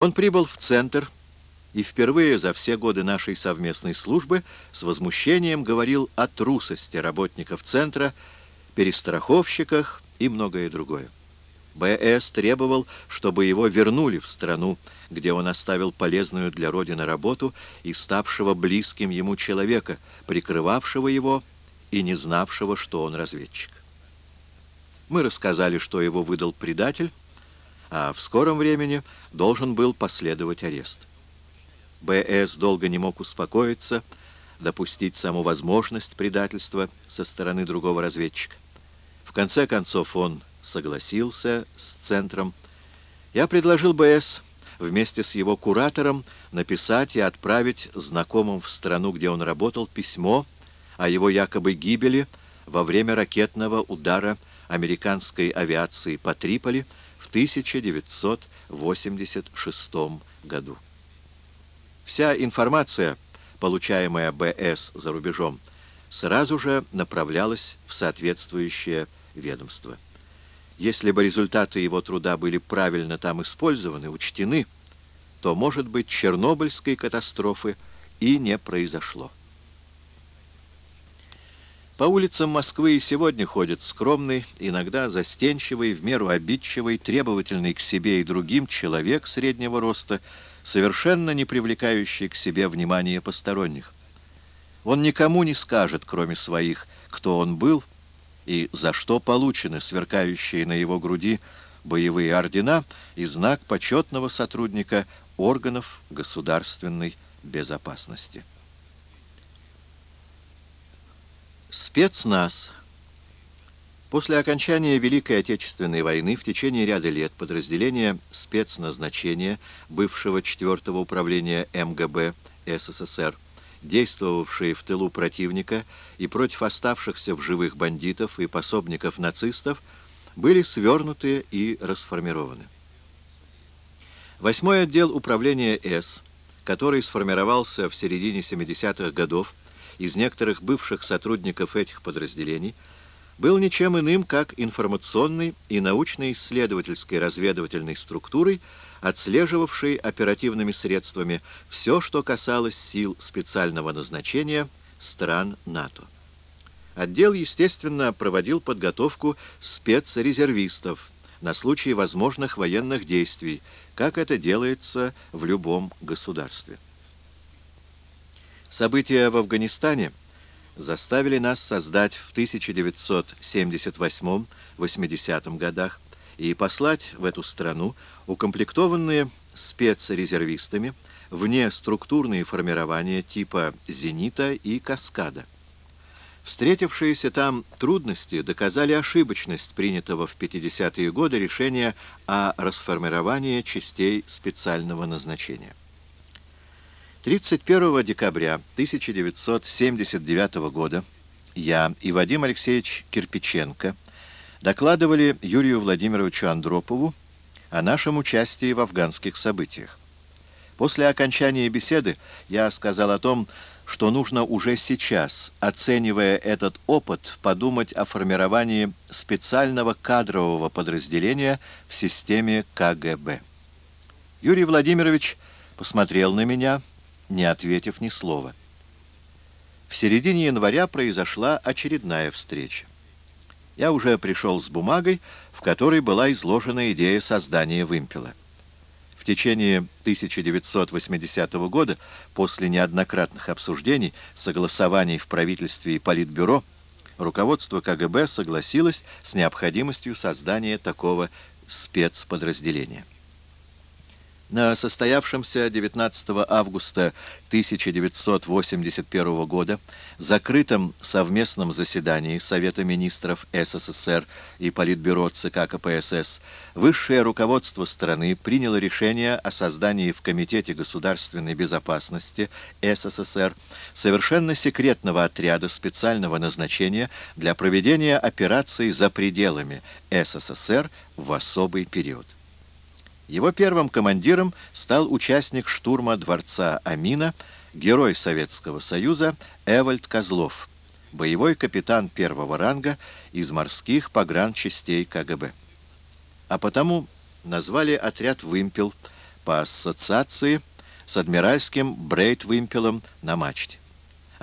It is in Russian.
Он прибыл в центр и впервые за все годы нашей совместной службы с возмущением говорил о трусости работников центра, перестраховщиках и многое другое. Б.С. требовал, чтобы его вернули в страну, где он оставил полезную для Родины работу и ставшего близким ему человека, прикрывавшего его и не знавшего, что он разведчик. Мы рассказали, что его выдал предатель, а в скором времени должен был последовать арест. Б.С. долго не мог успокоиться, допустить саму возможность предательства со стороны другого разведчика. В конце концов он согласился с центром. Я предложил Б.С. вместе с его куратором написать и отправить знакомым в страну, где он работал, письмо о его якобы гибели во время ракетного удара американской авиации по Триполи в 1986 году. Вся информация, получаемая БС за рубежом, сразу же направлялась в соответствующее ведомство. Если бы результаты его труда были правильно там использованы, учтены, то, может быть, Чернобыльской катастрофы и не произошло. По улицам Москвы и сегодня ходит скромный, иногда застенчивый, в меру обидчивый, требовательный к себе и другим человек среднего роста, совершенно не привлекающий к себе внимания посторонних. Он никому не скажет, кроме своих, кто он был и за что получены сверкающие на его груди боевые ордена и знак почетного сотрудника органов государственной безопасности. Спецназ. После окончания Великой Отечественной войны в течение ряда лет подразделения спецназначения бывшего 4-го управления МГБ СССР, действовавшие в тылу противника и против оставшихся в живых бандитов и пособников нацистов, были свернуты и расформированы. Восьмой отдел управления С, который сформировался в середине 70-х годов, из некоторых бывших сотрудников этих подразделений был ничем иным, как информационной и научно-исследовательской разведывательной структурой, отслеживавшей оперативными средствами все, что касалось сил специального назначения стран НАТО. Отдел, естественно, проводил подготовку спецрезервистов на случай возможных военных действий, как это делается в любом государстве. События в Афганистане заставили нас создать в 1978-80 годах и послать в эту страну укомплектованные спецрезервистами вне структурные формирования типа «Зенита» и «Каскада». Встретившиеся там трудности доказали ошибочность принятого в 50-е годы решения о расформировании частей специального назначения. 31 декабря 1979 года я и Вадим Алексеевич Кирпиченко докладывали Юрию Владимировичу Андропову о нашем участии в афганских событиях. После окончания беседы я сказал о том, что нужно уже сейчас, оценивая этот опыт, подумать о формировании специального кадрового подразделения в системе КГБ. Юрий Владимирович посмотрел на меня, не ответив ни слова. В середине января произошла очередная встреча. Я уже пришел с бумагой, в которой была изложена идея создания вымпела. В течение 1980 года, после неоднократных обсуждений, согласований в правительстве и политбюро, руководство КГБ согласилось с необходимостью создания такого спецподразделения. На состоявшемся 19 августа 1981 года закрытом совместном заседании Совета министров СССР и Политбюро ЦК КПСС высшее руководство страны приняло решение о создании в Комитете государственной безопасности СССР совершенно секретного отряда специального назначения для проведения операций за пределами СССР в особый период. Его первым командиром стал участник штурма дворца Амина, герой Советского Союза Эвальд Козлов, боевой капитан первого ранга из морских погранчастей КГБ. А потому назвали отряд «Вымпел» по ассоциации с адмиральским Брейтвимпелом на мачте.